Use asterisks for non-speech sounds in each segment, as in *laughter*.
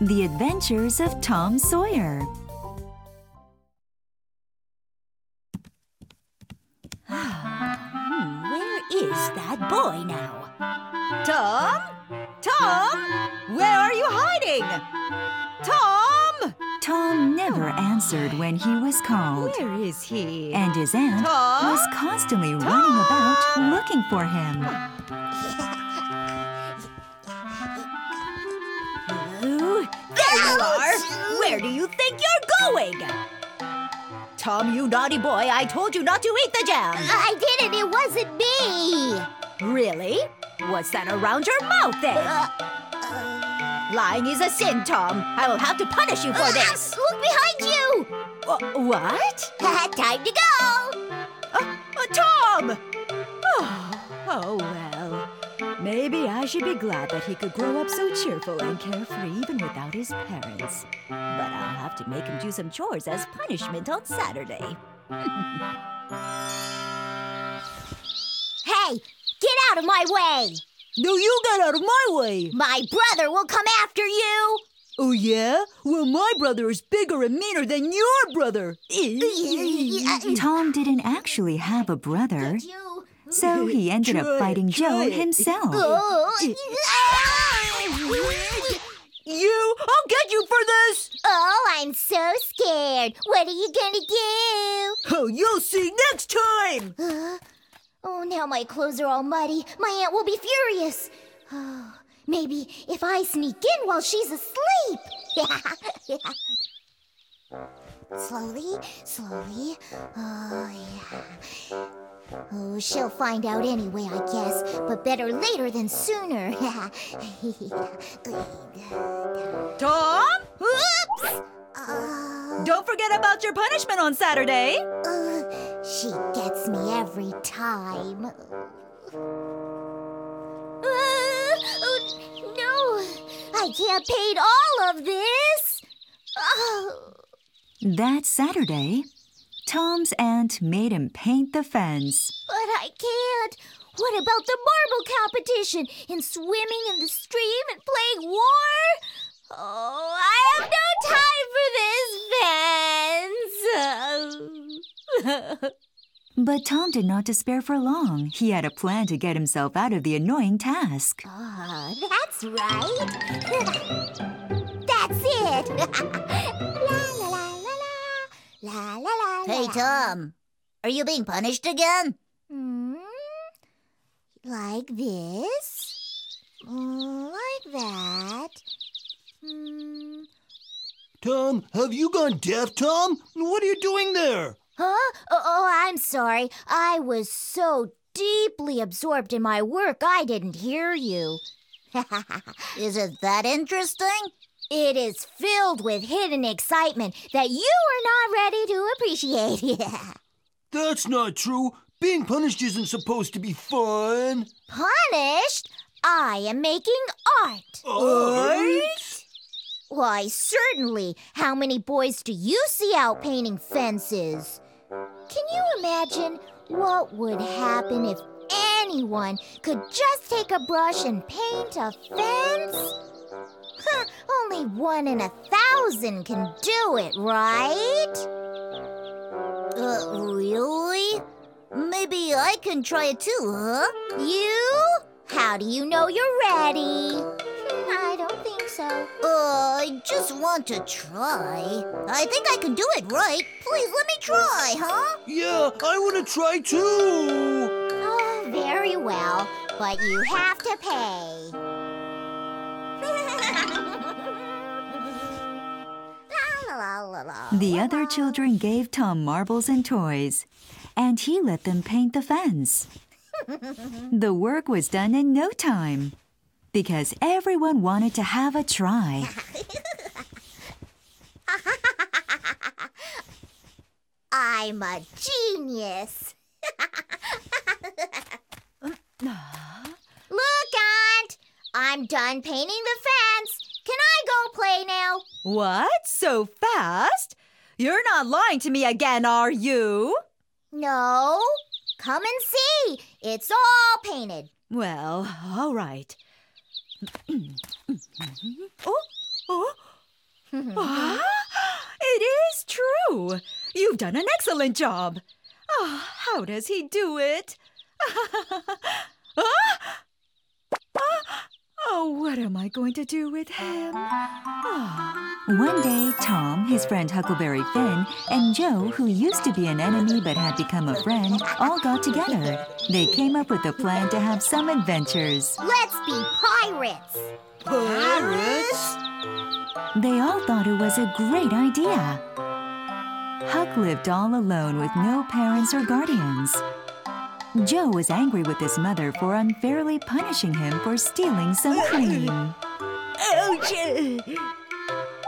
The Adventures of Tom Sawyer. Hmm, where is that boy now? Tom? Tom? Where are you hiding? Tom? Tom never answered when he was called, Where is he? and his aunt Tom? was constantly running about looking for him. There you are. Where do you think you're going? Tom, you naughty boy, I told you not to eat the jam. I didn't. It wasn't me. Really? What's that around your mouth then? Lying is a sin, Tom. I will have to punish you for this. *laughs* Look behind you. Uh, what? *laughs* Time to go. Uh, uh, Tom! Oh, *sighs* oh, well. Maybe I should be glad that he could grow up so cheerful and carefree even without his parents. But I'll have to make him do some chores as punishment on Saturday. *laughs* Hey, get out of my way. No, you get out of my way! My brother will come after you. Oh, yeah? Well, my brother is bigger and meaner than your brother! *laughs* Tom didn't actually have a brother, You. So he ended up fighting Joe himself. Oh. You! I'll get you for this! Oh, I'm so scared. What are you gonna do? Oh, you'll see next time! *gasps* Oh, now my clothes are all muddy. My aunt will be furious. Oh, *sighs* maybe if I sneak in while she's asleep. *laughs* slowly, slowly. Oh, yeah. Oh, she'll find out anyway, I guess. But better later than sooner. *laughs* Tom? Oops! Uh, Don't forget about your punishment on Saturday! uh, she gets me every time. Uh, oh, no, I can't paint all of this. Oh, That Saturday, Tom's aunt made him paint the fence. but I can't. What about the marble competition and swimming in the stream and playing war? Oh, I have no time for this fence. *laughs* But Tom did not despair for long. He had a plan to get himself out of the annoying task. Ah, that's right. *laughs* that's it. *laughs* Hey, Tom, are you being punished again? Hmm? Like this? Mm, like that? Hmm. Tom, have you gone deaf, Tom? What are you doing there? Huh? Oh, oh, I'm sorry. I was so deeply absorbed in my work, I didn't hear you. *laughs* Is it that interesting? It is filled with hidden excitement that you are not ready to appreciate. *laughs* That's not true. Being punished isn't supposed to be fun. Punished? I am making art. Art? Why, certainly. How many boys do you see out painting fences? Can you imagine what would happen if anyone could just take a brush and paint a fence? Huh, *laughs* only one in a thousand can do it, right? Uh, really? Maybe I can try it too, huh? You? How do you know you're ready? I don't think so. Uh, I just want to try. I think I can do it right. Please let me try, huh? Yeah, I want to try too. Oh, very well, but you have to pay. The other children gave Tom marbles and toys, and he let them paint the fence. *laughs* the work was done in no time because everyone wanted to have a try. *laughs* I'm a genius. *laughs* Look, Aunt, I'm done painting the fence. Can I go play now? What? So fast? You're not lying to me again, are you? No. Come and see. It's all painted. Well, all right. *clears throat* oh, oh, *laughs* Ah, it is true. You've done an excellent job. Oh, how does he do it? *laughs* Ah! Oh, what am I going to do with him? Ah. One day, Tom, his friend Huckleberry Finn, and Joe, who used to be an enemy but had become a friend, all got together. They came up with a plan to have some adventures. Let's be pirates. Pirates? They all thought it was a great idea. Huck lived all alone with no parents or guardians. Joe was angry with his mother for unfairly punishing him for stealing some cream. Ouch!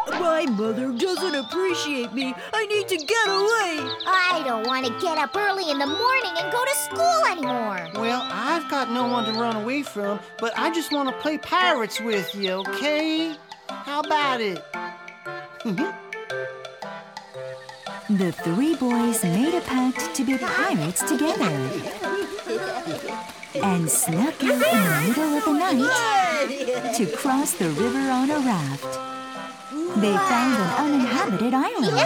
My mother doesn't appreciate me. I need to get away. I don't want to get up early in the morning and go to school anymore. Well, I've got no one to run away from, but I just want to play pirates with you, okay? How about it? *laughs* The three boys made a pact to be pirates together and snuck out in the middle of the night to cross the river on a raft. They found an uninhabited island. *laughs*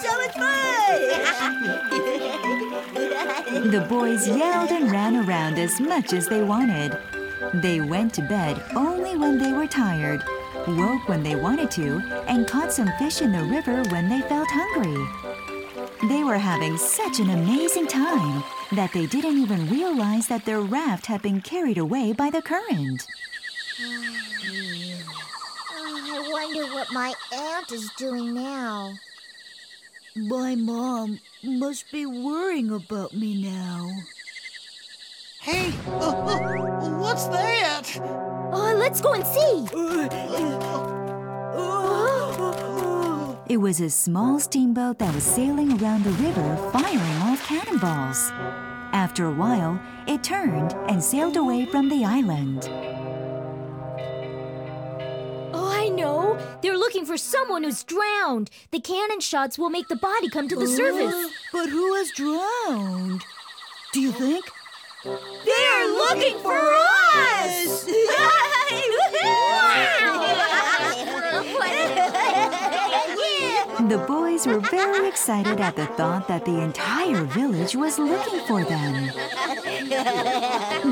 so much fun! The boys yelled and ran around as much as they wanted. They went to bed only when they were tired, woke when they wanted to, and caught some fish in the river when they felt hungry. They were having such an amazing time that they didn't even realize that their raft had been carried away by the current. Oh, I wonder what my aunt is doing now. My mom must be worrying about me now. Hey, uh, uh, what's that? Oh, let's go and see. It was a small steamboat that was sailing around the river firing off cannonballs. After a while, it turned and sailed away from the island. Oh, I know. They're looking for someone who's drowned. The cannon shots will make the body come to the surface. But who has drowned? Do you think? They're looking for us! *laughs* The boys were very excited at the thought that the entire village was looking for them.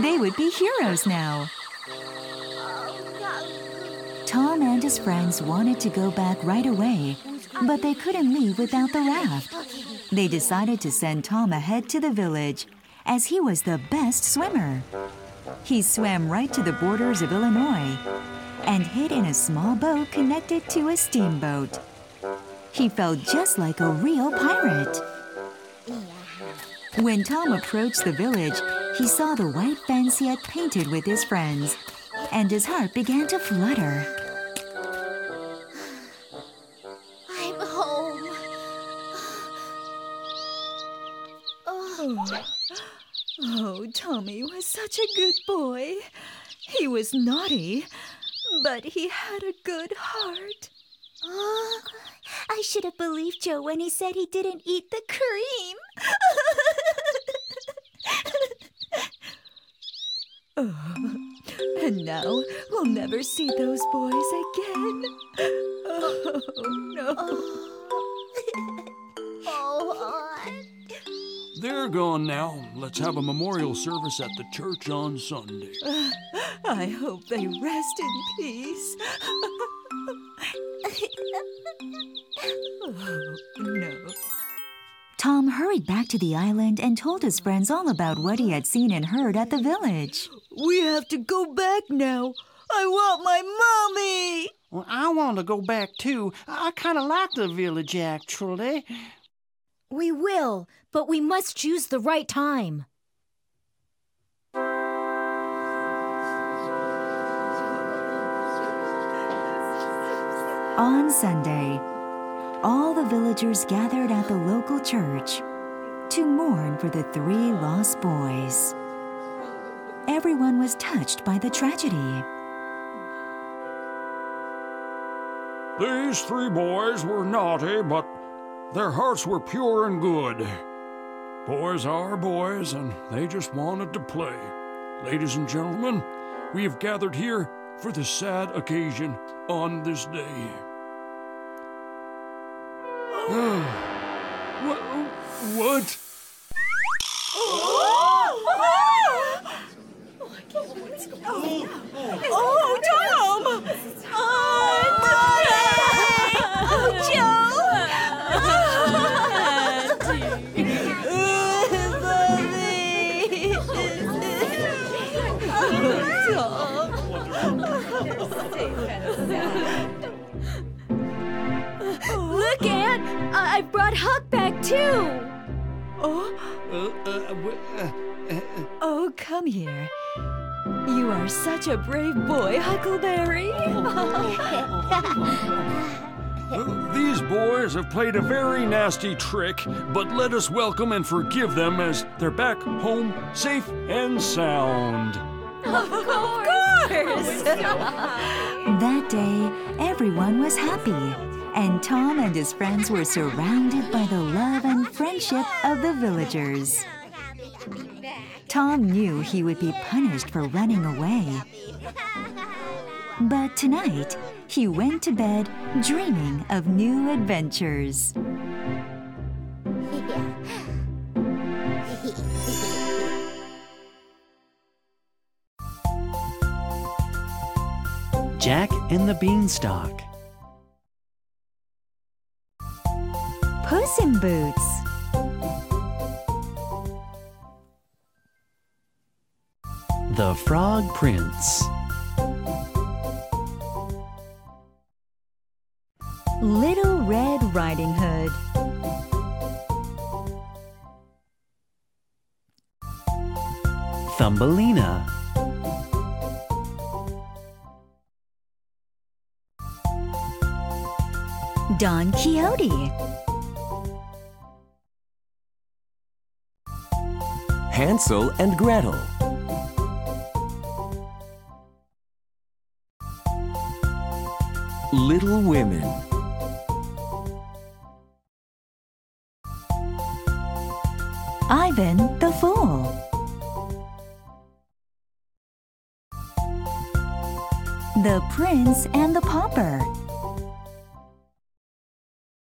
They would be heroes now. Tom and his friends wanted to go back right away, but they couldn't leave without the raft. They decided to send Tom ahead to the village, as he was the best swimmer. He swam right to the borders of Illinois and hid in a small boat connected to a steamboat. He felt just like a real pirate. When Tom approached the village, he saw the white fence he had painted with his friends, and his heart began to flutter. Such a good boy. He was naughty, but he had a good heart. Oh, I should have believed Joe when he said he didn't eat the cream. *laughs* oh, And now we'll never see those boys again. *laughs* Oh, no. oh, They're gone now. Let's have a memorial service at the church on Sunday. *sighs* I hope they rest in peace. *laughs* oh, no. Tom hurried back to the island and told his friends all about what he had seen and heard at the village. We have to go back now. I want my mommy. Well, I want to go back too. I kind of like the village, actually. We will, but we must choose the right time. On Sunday, all the villagers gathered at the local church to mourn for the three lost boys. Everyone was touched by the tragedy. These three boys were naughty, but their hearts were pure and good. Boys are boys, and they just wanted to play. Ladies and gentlemen, we have gathered here for the sad occasion on this day. *sighs* what? What? Oh, Tom! I I brought Huck back too! Uh, uh, uh, Oh, come here. You are such a brave boy, Huckleberry. *laughs* These boys have played a very nasty trick, but let us welcome and forgive them as they're back home safe and sound. of course. *laughs* That day, everyone was happy, and Tom and his friends were surrounded by the love and friendship of the villagers. Tom knew he would be punished for running away. But tonight, he went to bed dreaming of new adventures. Jack and the Beanstalk. Puss in Boots. The Frog Prince. Little Red Riding Hood. Thumbelina. Don Quixote. Hansel and Gretel. Little Women. Ivan the Fool. The Prince and the Pauper.